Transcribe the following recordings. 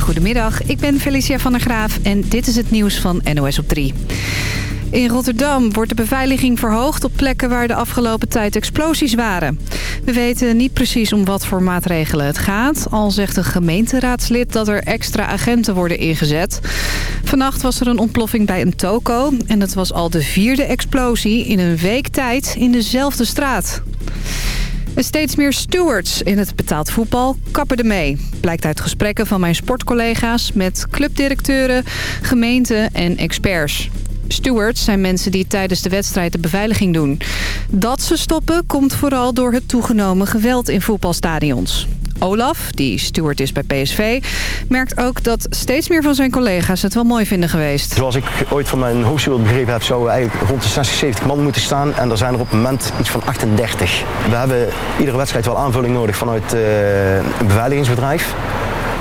Goedemiddag, ik ben Felicia van der Graaf en dit is het nieuws van NOS op 3. In Rotterdam wordt de beveiliging verhoogd op plekken waar de afgelopen tijd explosies waren. We weten niet precies om wat voor maatregelen het gaat. Al zegt een gemeenteraadslid dat er extra agenten worden ingezet. Vannacht was er een ontploffing bij een toko. En het was al de vierde explosie in een week tijd in dezelfde straat. Steeds meer stewards in het betaald voetbal kappen ermee. Blijkt uit gesprekken van mijn sportcollega's met clubdirecteuren, gemeenten en experts. Stewards zijn mensen die tijdens de wedstrijd de beveiliging doen. Dat ze stoppen komt vooral door het toegenomen geweld in voetbalstadions. Olaf, die steward is bij PSV, merkt ook dat steeds meer van zijn collega's het wel mooi vinden geweest. Zoals ik ooit van mijn hoogsteward begrepen heb, zouden we eigenlijk rond de 60, 70 man moeten staan. En er zijn er op het moment iets van 38. We hebben iedere wedstrijd wel aanvulling nodig vanuit uh, een beveiligingsbedrijf.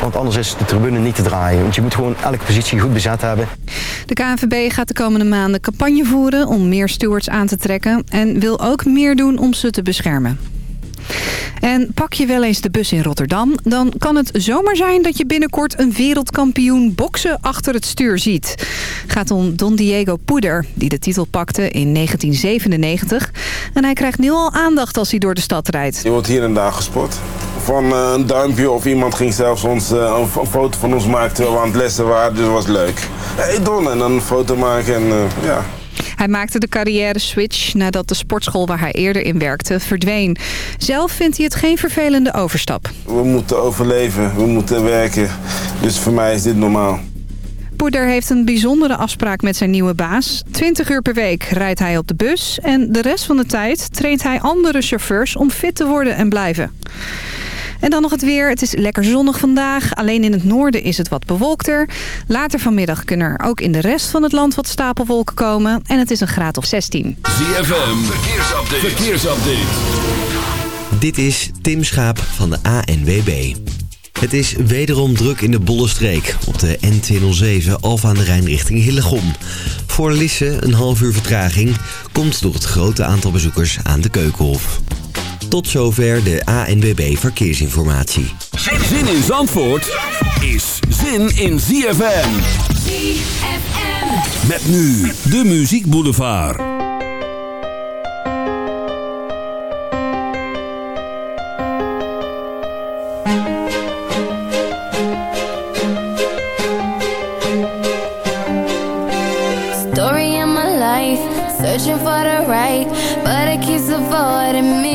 Want anders is de tribune niet te draaien. Want je moet gewoon elke positie goed bezet hebben. De KNVB gaat de komende maanden campagne voeren om meer stewards aan te trekken. En wil ook meer doen om ze te beschermen. En pak je wel eens de bus in Rotterdam... dan kan het zomaar zijn dat je binnenkort een wereldkampioen boksen achter het stuur ziet. Gaat om Don Diego Poeder, die de titel pakte in 1997. En hij krijgt nu al aandacht als hij door de stad rijdt. Je wordt hier en daar gespot. Van uh, een duimpje of iemand ging zelfs ons, uh, een foto van ons maken terwijl we aan het lessen waren. Dus dat was leuk. Hey Don, en dan een foto maken en uh, ja... Hij maakte de carrière switch nadat de sportschool waar hij eerder in werkte verdween. Zelf vindt hij het geen vervelende overstap. We moeten overleven, we moeten werken. Dus voor mij is dit normaal. Poeder heeft een bijzondere afspraak met zijn nieuwe baas. 20 uur per week rijdt hij op de bus en de rest van de tijd traint hij andere chauffeurs om fit te worden en blijven. En dan nog het weer. Het is lekker zonnig vandaag. Alleen in het noorden is het wat bewolkter. Later vanmiddag kunnen er ook in de rest van het land wat stapelwolken komen. En het is een graad of 16. ZFM, verkeersupdate. verkeersupdate. Dit is Tim Schaap van de ANWB. Het is wederom druk in de Bollenstreek op de N207 Alfa aan de Rijn richting Hillegom. Voor Lisse een half uur vertraging komt door het grote aantal bezoekers aan de Keukenhof. Tot zover de ANWB Verkeersinformatie. Zin in Zandvoort is zin in ZFM. ZFM. Met nu de Muziek Boulevard. Story of my life, searching for the right, but it keeps avoiding me.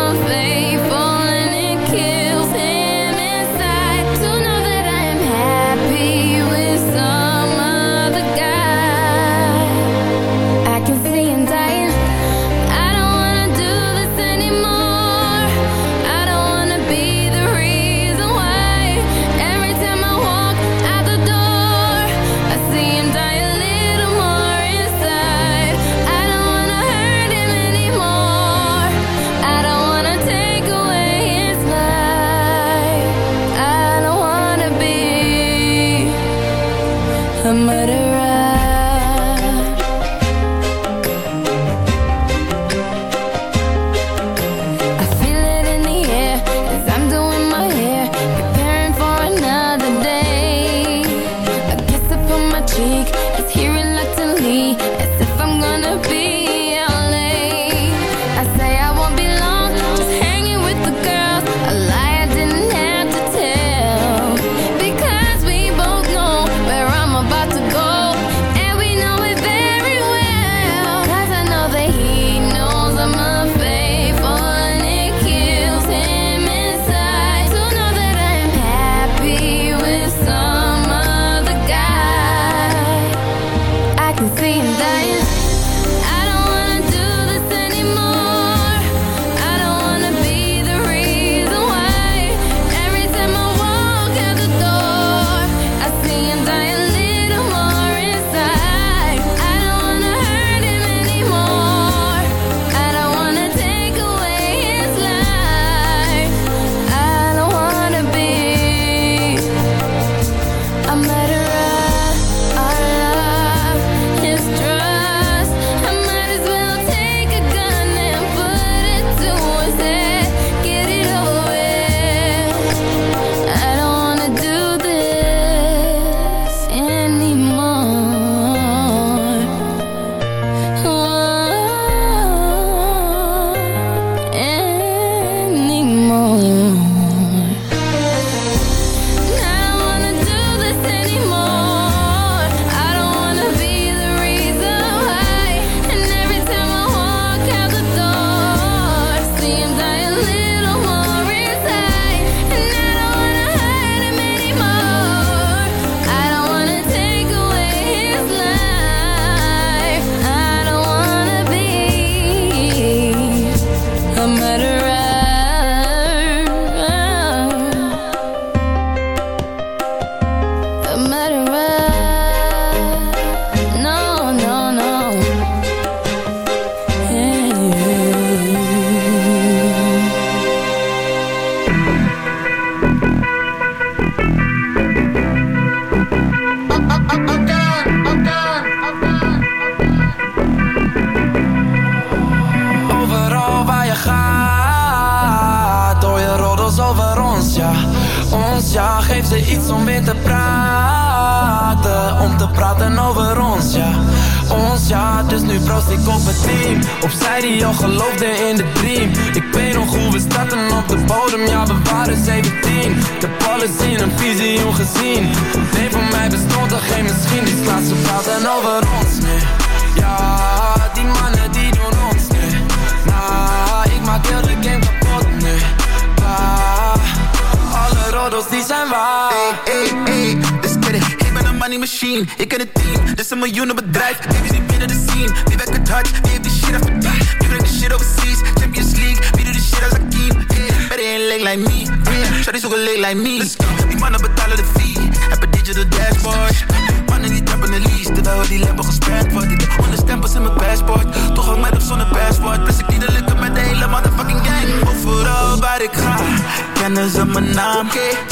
Banners op mijn naam,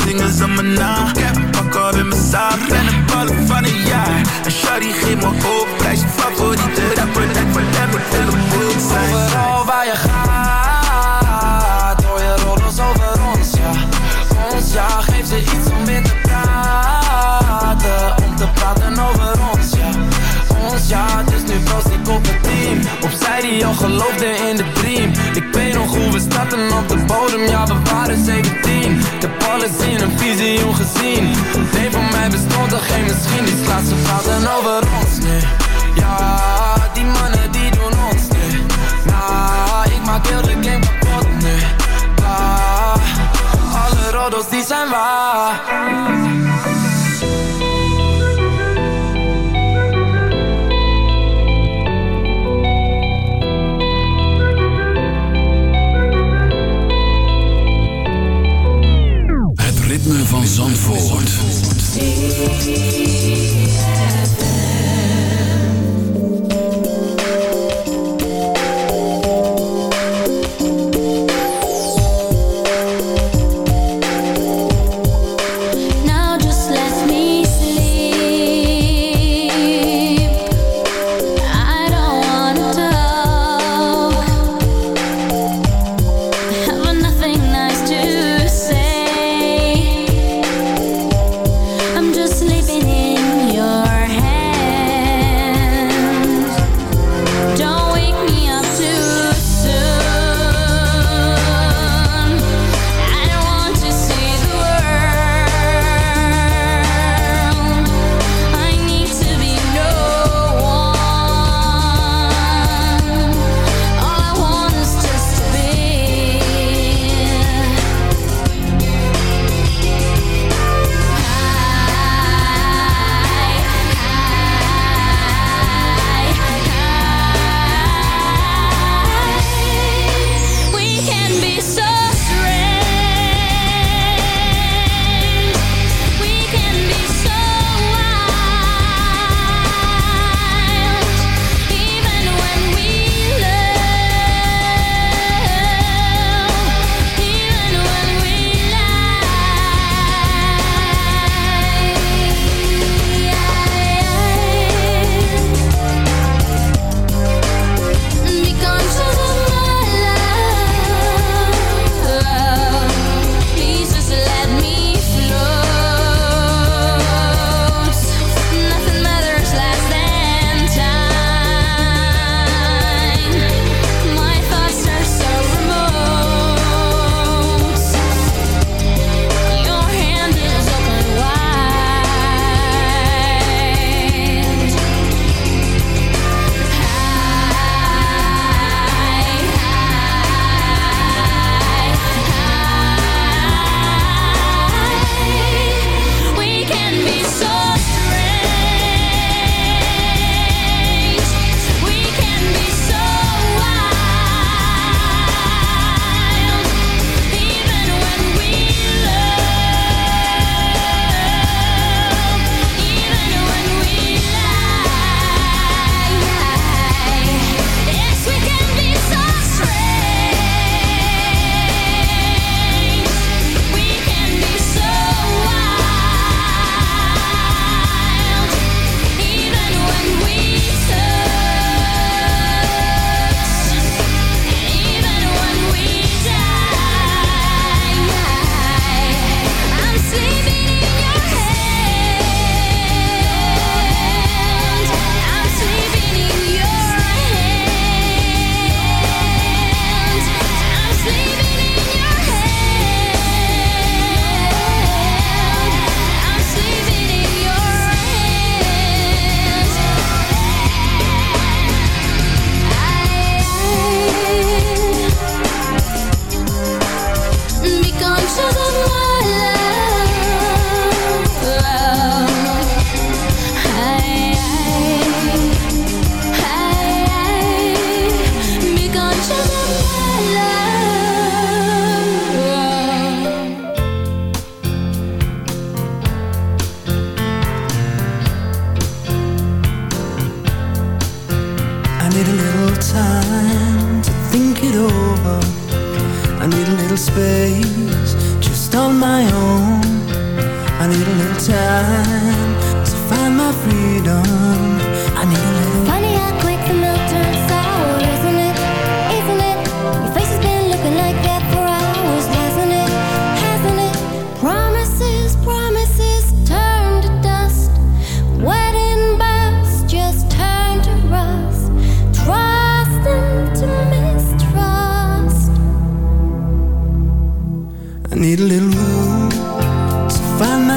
zingers op mijn naam. Ik heb een pak op in mijn zaak, ben een ballen van een jaar. En shawty geeft me hoop, blijf je favoriete rapper. Lijkt me rapper, hele boel zijn. Overal waar je gaat, hoor je rollers over ons, ja. Ons, ja, geef ze iets om weer te praten. Om te praten over ons, ja. Ons, ja, dus nu vast ik op het team. Opzij die al geloofde in de Goed we starten op de bodem, ja we waren 17 De heb zien in een visie ongezien. Nee voor mij bestond er geen misschien, die slaat ze over ons, nee.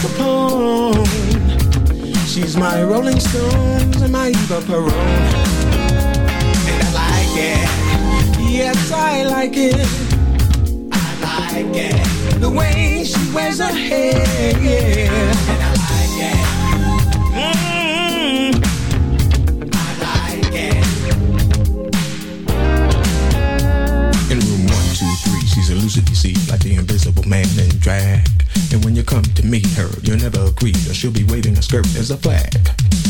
Capone. She's my Rolling Stones and my Eva Peron. And I like it. Yes, I like it. I like it. The way she wears her hair. And I like it. Mm -hmm. I like it. In room one, two, three, she's elusive, you see, like the invisible man in drag and when you come to meet her, you'll never agree, that she'll be waving a skirt as a flag.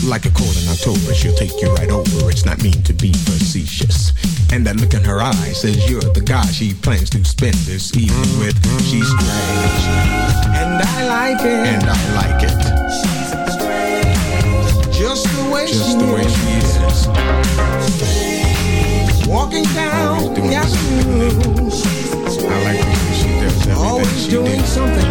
Like a cold in October, she'll take you right over. It's not mean to be facetious. And that look in her eye says you're the guy she plans to spend this evening with. She's strange. And I like it. And I like it. She's strange. Just the way Just she the is. way she is. Walking down the avenue. I like the way she does everything Always she doing did. something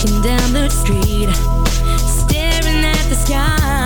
walking down the street, staring at the sky,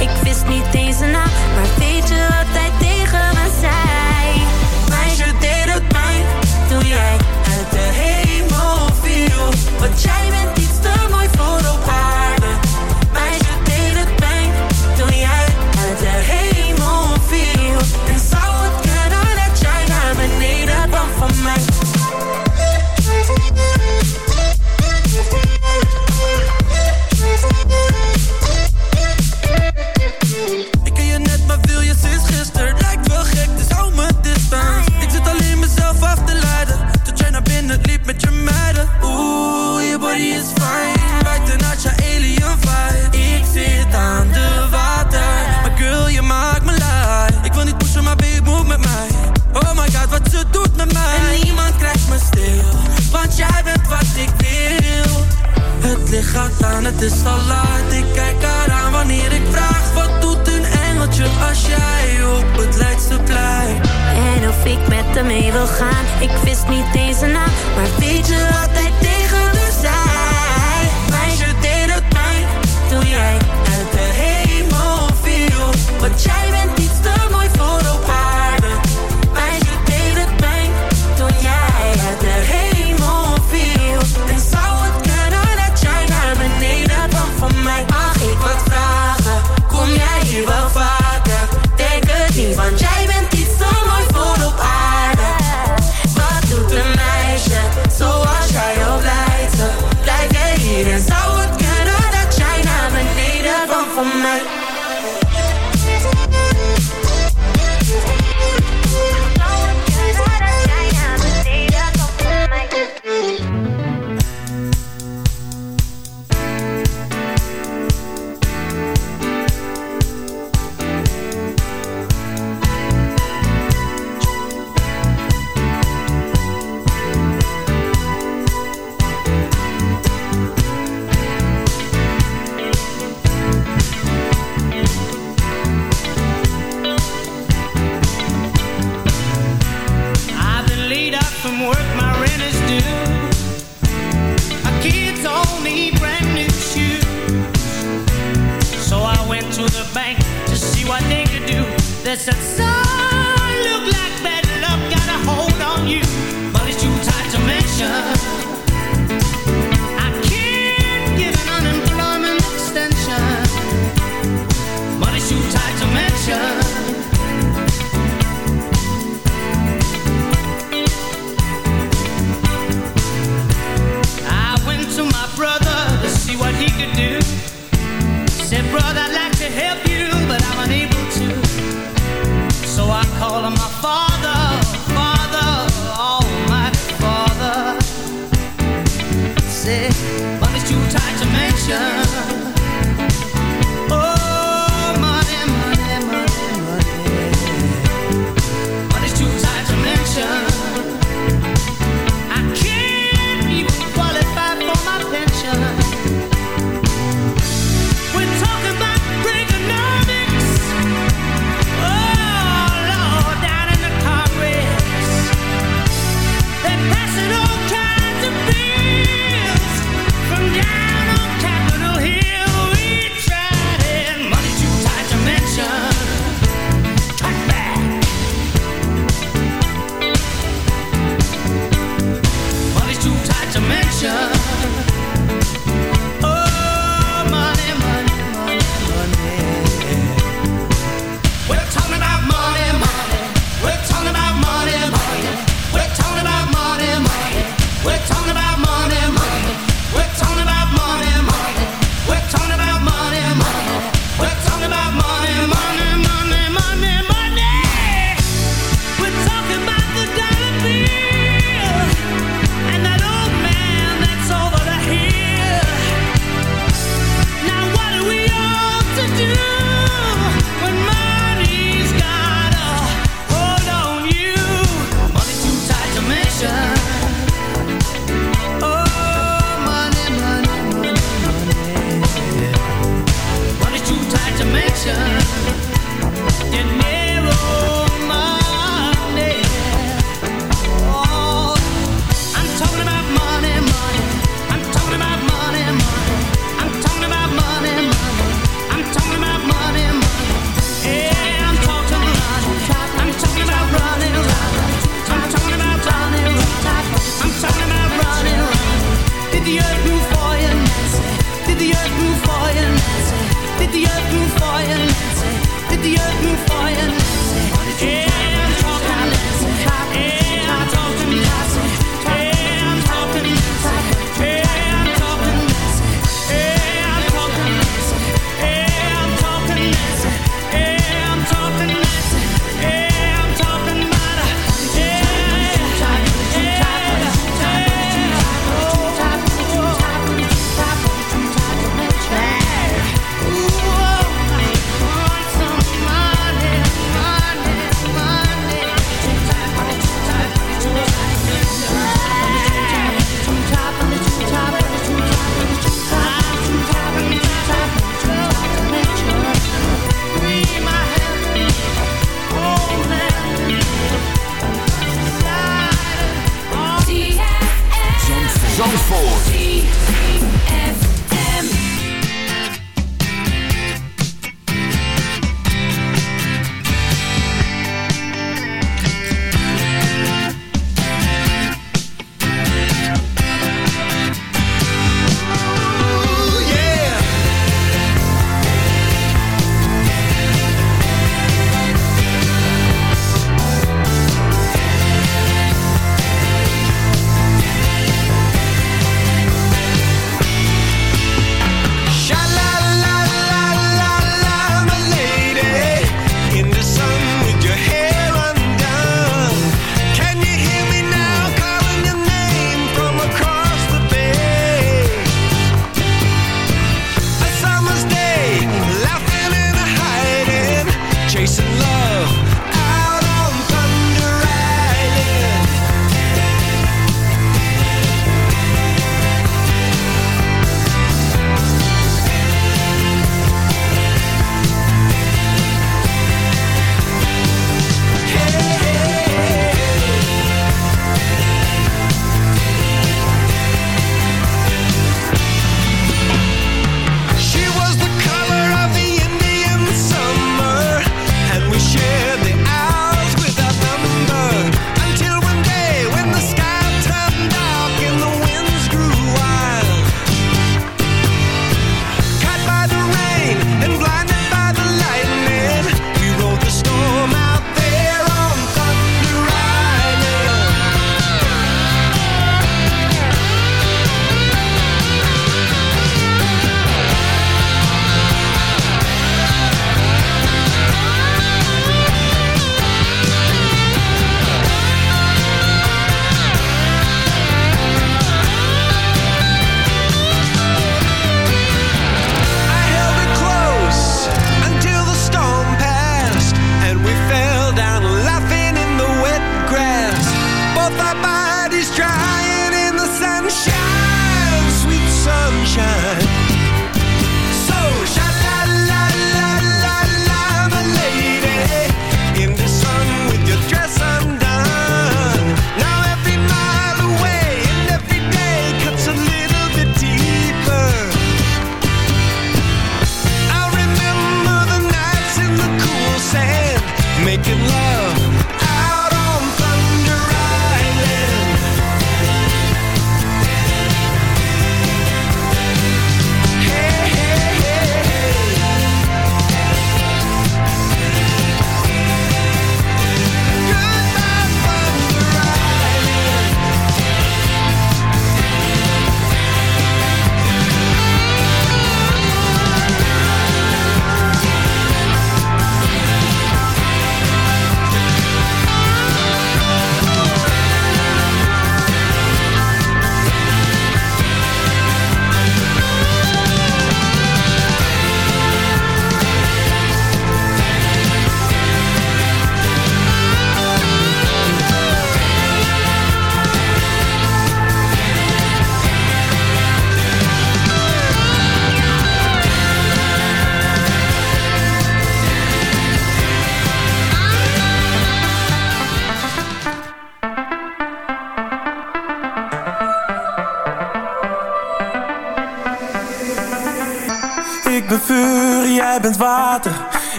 Ik wist niet deze nacht. maar Ik wist niet deze. een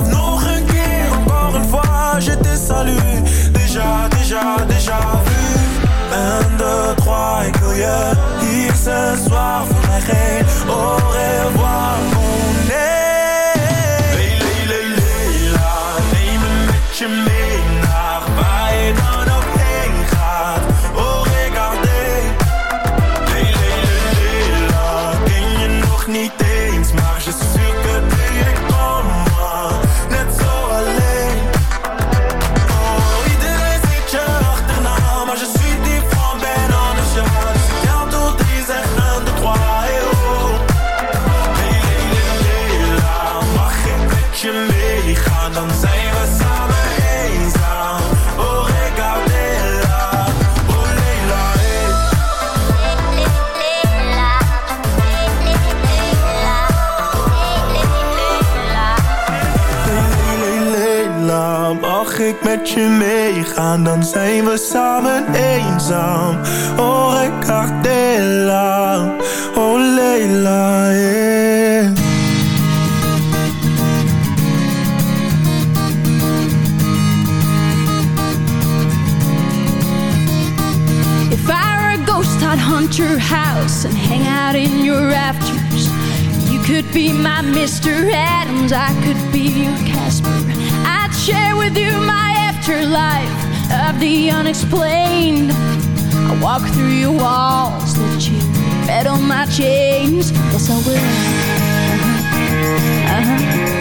давно gaan, dan zijn we samen eenzaam. Oh, ik oh Leila, yeah. If I were a ghost, I'd hunt your house and hang out in your rafters. You could be my Mr. Adams, I could be your Casper. I'd share with you my afterlife of the unexplained. I walk through your walls that you fed on my chains. Yes, I will. Uh-huh. Uh-huh.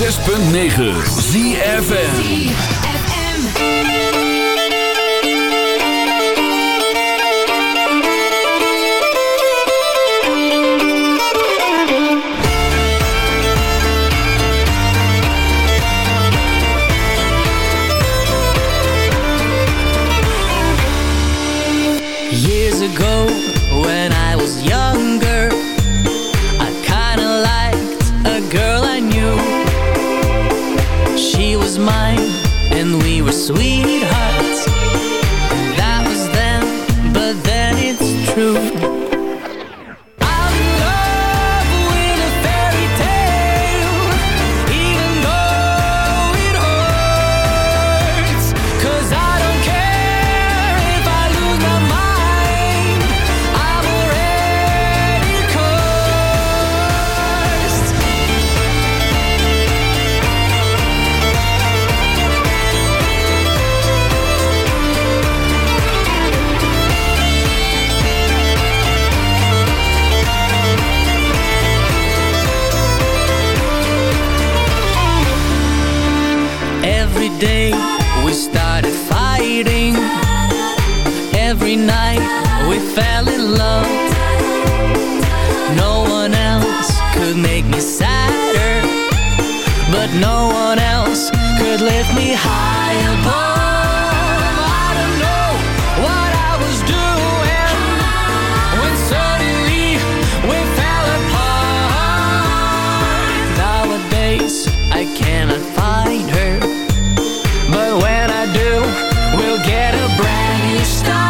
106.9 ZFN sweetheart. Brand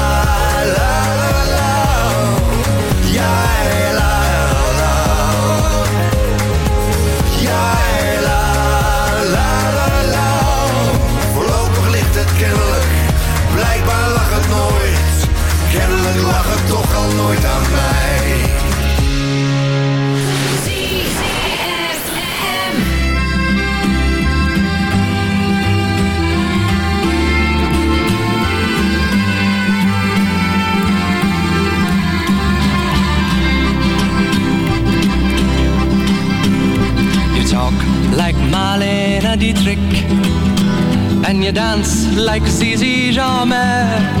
Ze lachen toch al nooit aan mij. You talk like Marlena Dietrich. And you dance like Zizi Jamais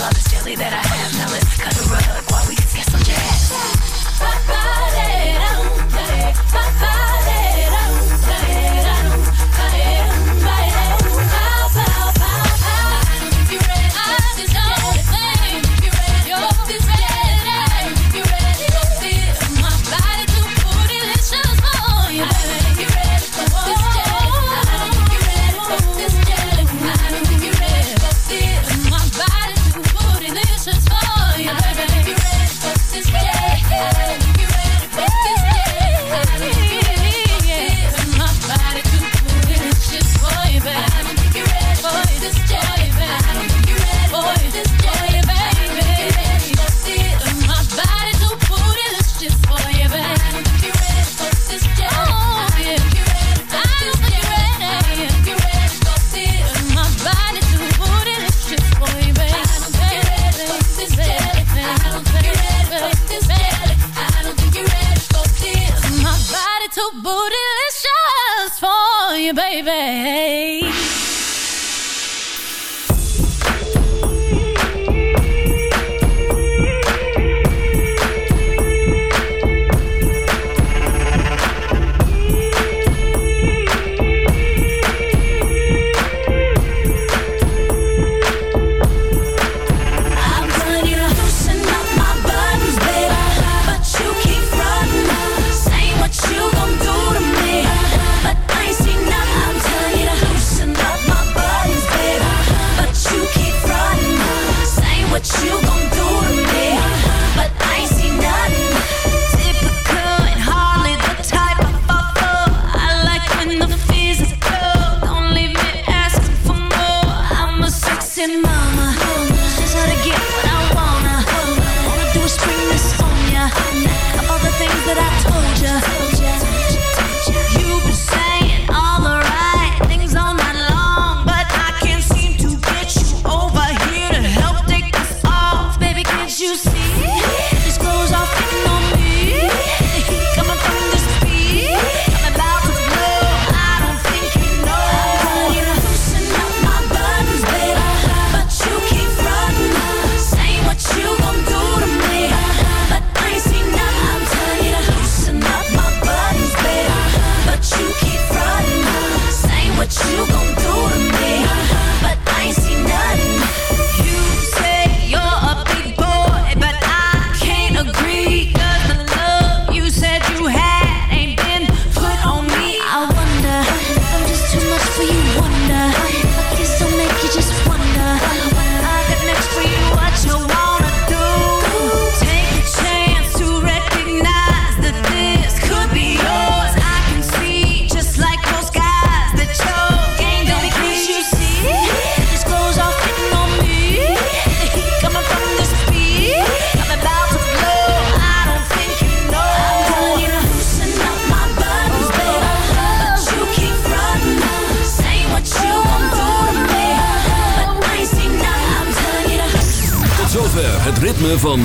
all the silly that I